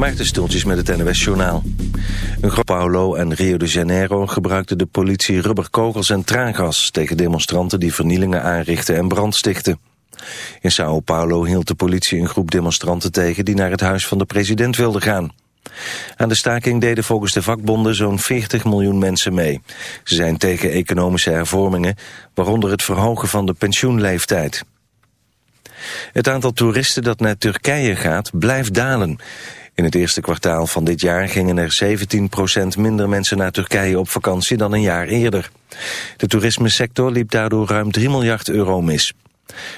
Maarten Stultjes met het NWS Journaal. Groep Paulo en Rio de Janeiro gebruikte de politie rubberkogels en traangas... tegen demonstranten die vernielingen aanrichten en brand stichten. In Sao Paulo hield de politie een groep demonstranten tegen... die naar het huis van de president wilden gaan. Aan de staking deden volgens de vakbonden zo'n 40 miljoen mensen mee. Ze zijn tegen economische hervormingen, waaronder het verhogen van de pensioenleeftijd. Het aantal toeristen dat naar Turkije gaat blijft dalen. In het eerste kwartaal van dit jaar gingen er 17% minder mensen naar Turkije op vakantie dan een jaar eerder. De toerismesector liep daardoor ruim 3 miljard euro mis.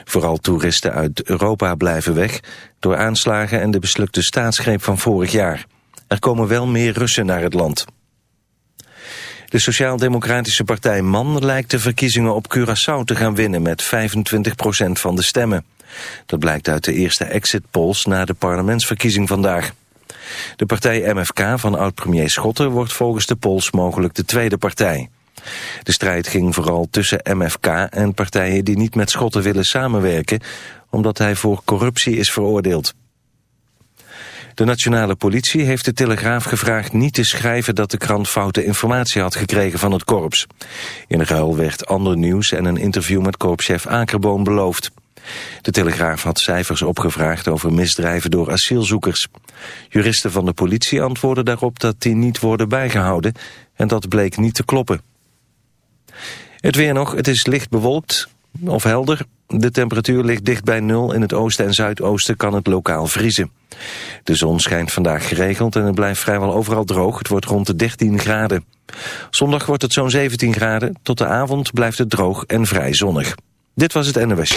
Vooral toeristen uit Europa blijven weg door aanslagen en de beslukte staatsgreep van vorig jaar. Er komen wel meer Russen naar het land. De Sociaal-Democratische Partij MAN lijkt de verkiezingen op Curaçao te gaan winnen met 25% van de stemmen. Dat blijkt uit de eerste exit polls na de parlementsverkiezing vandaag. De partij MFK van oud-premier Schotten wordt volgens de polls mogelijk de tweede partij. De strijd ging vooral tussen MFK en partijen die niet met Schotten willen samenwerken, omdat hij voor corruptie is veroordeeld. De nationale politie heeft de Telegraaf gevraagd niet te schrijven dat de krant foute informatie had gekregen van het korps. In ruil werd ander nieuws en een interview met korpschef Akerboom beloofd. De Telegraaf had cijfers opgevraagd over misdrijven door asielzoekers. Juristen van de politie antwoordden daarop dat die niet worden bijgehouden en dat bleek niet te kloppen. Het weer nog, het is licht bewolkt of helder. De temperatuur ligt dicht bij nul. In het oosten en zuidoosten kan het lokaal vriezen. De zon schijnt vandaag geregeld en het blijft vrijwel overal droog. Het wordt rond de 13 graden. Zondag wordt het zo'n 17 graden. Tot de avond blijft het droog en vrij zonnig. Dit was het NOS.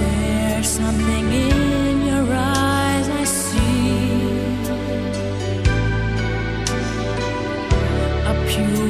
There's something in your eyes I see. A pure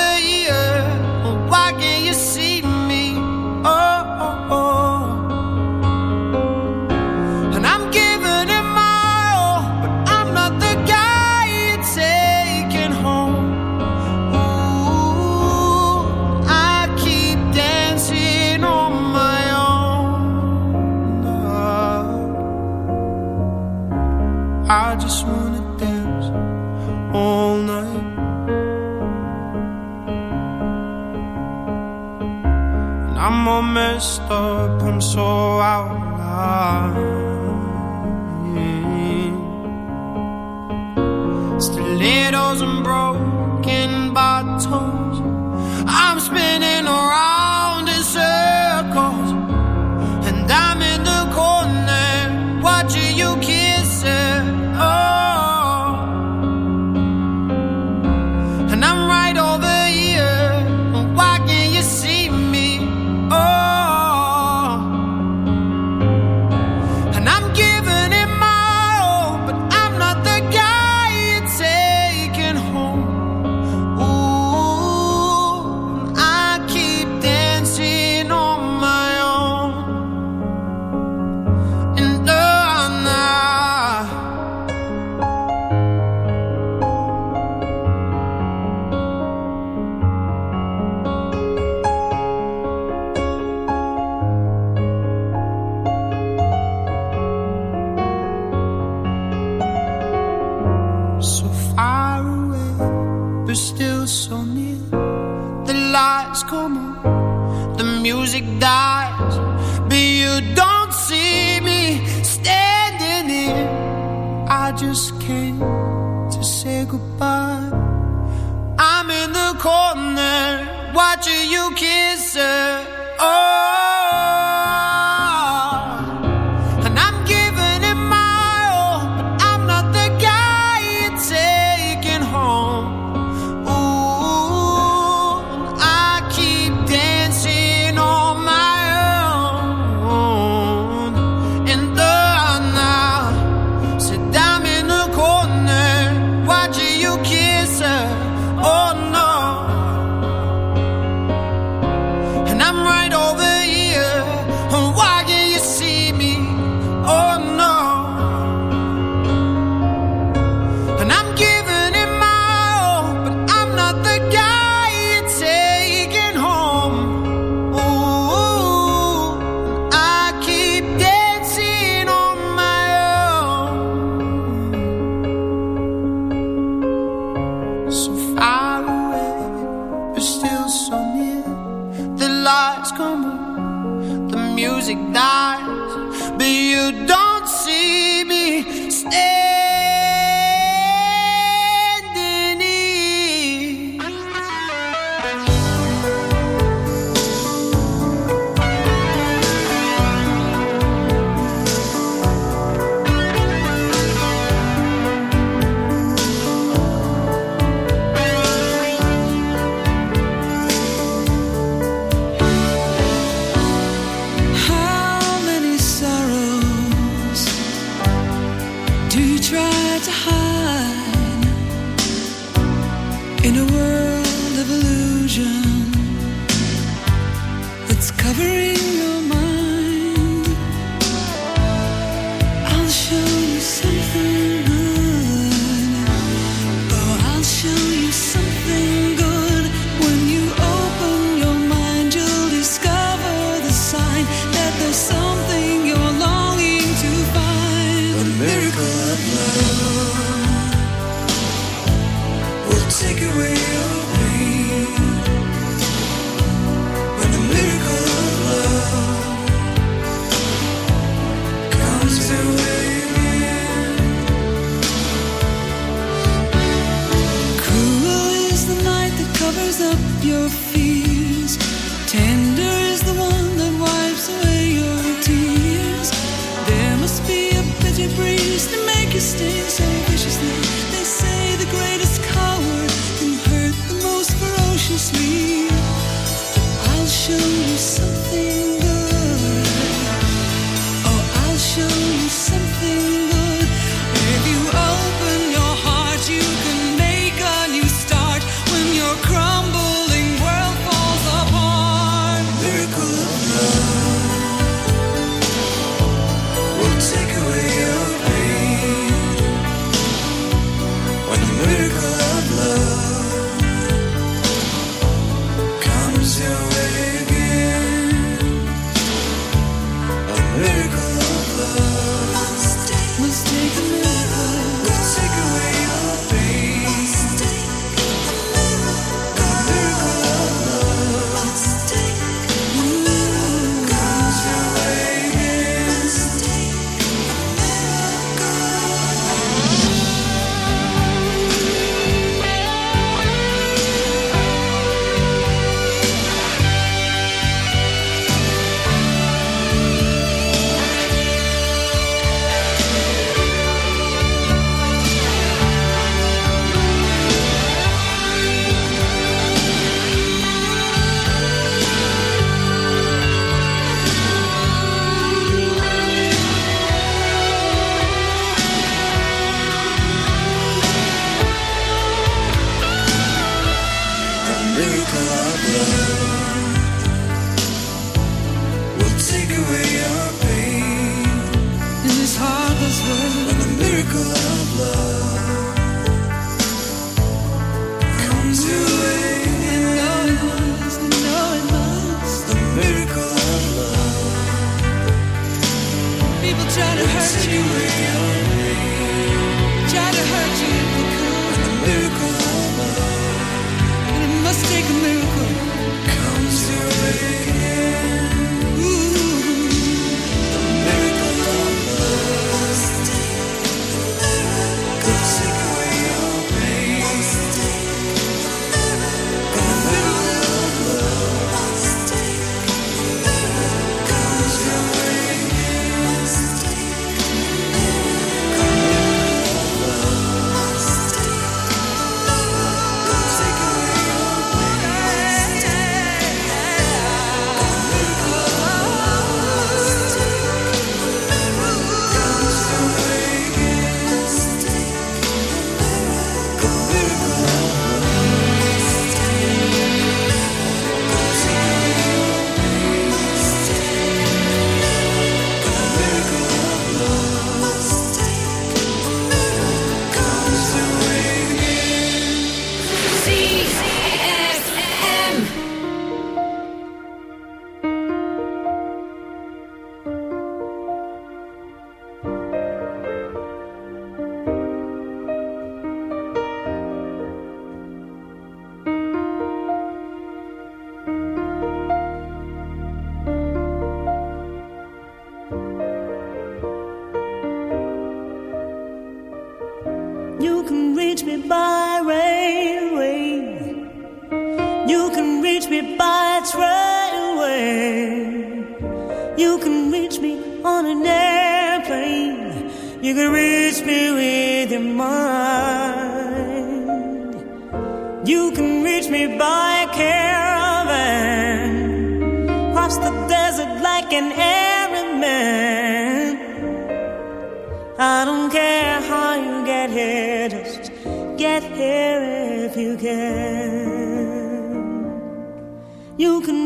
up and so out yeah. Stilettos and broken bottles I'm spinning around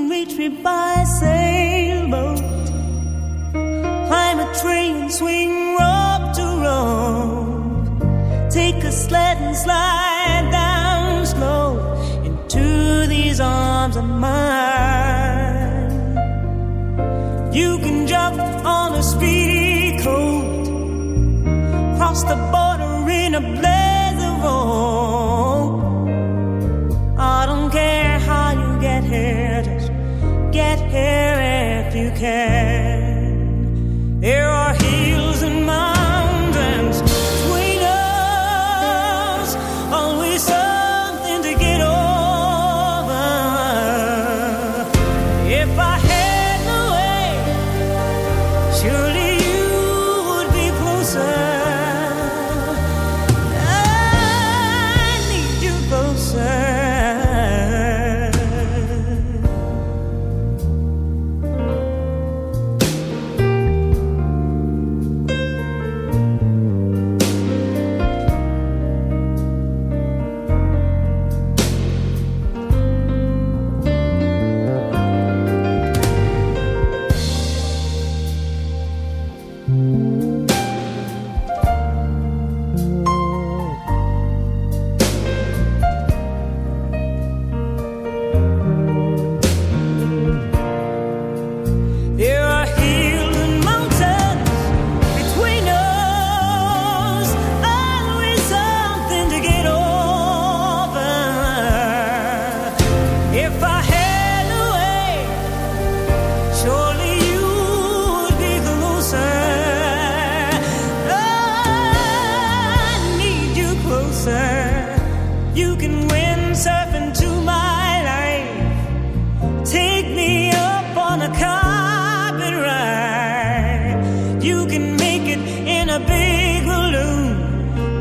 reach me by sailboat. Climb a train, swing rope to rope. Take a sled and slide down slow into these arms of mine. You can jump on a speedy coat, cross the border.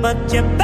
but you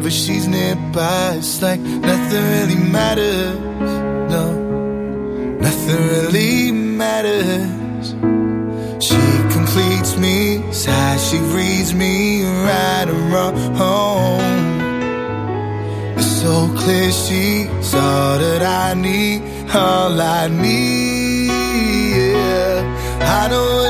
Whenever she's nearby. It's like nothing really matters. No, nothing really matters. She completes me, it's how she reads me right and wrong. It's so clear she's all that I need, all I need. Yeah. I know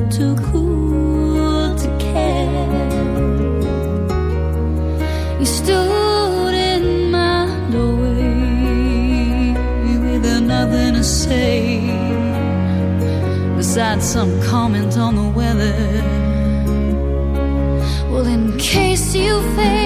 too cool to care. You stood in my doorway with nothing to say besides some comment on the weather. Well, in case you fail.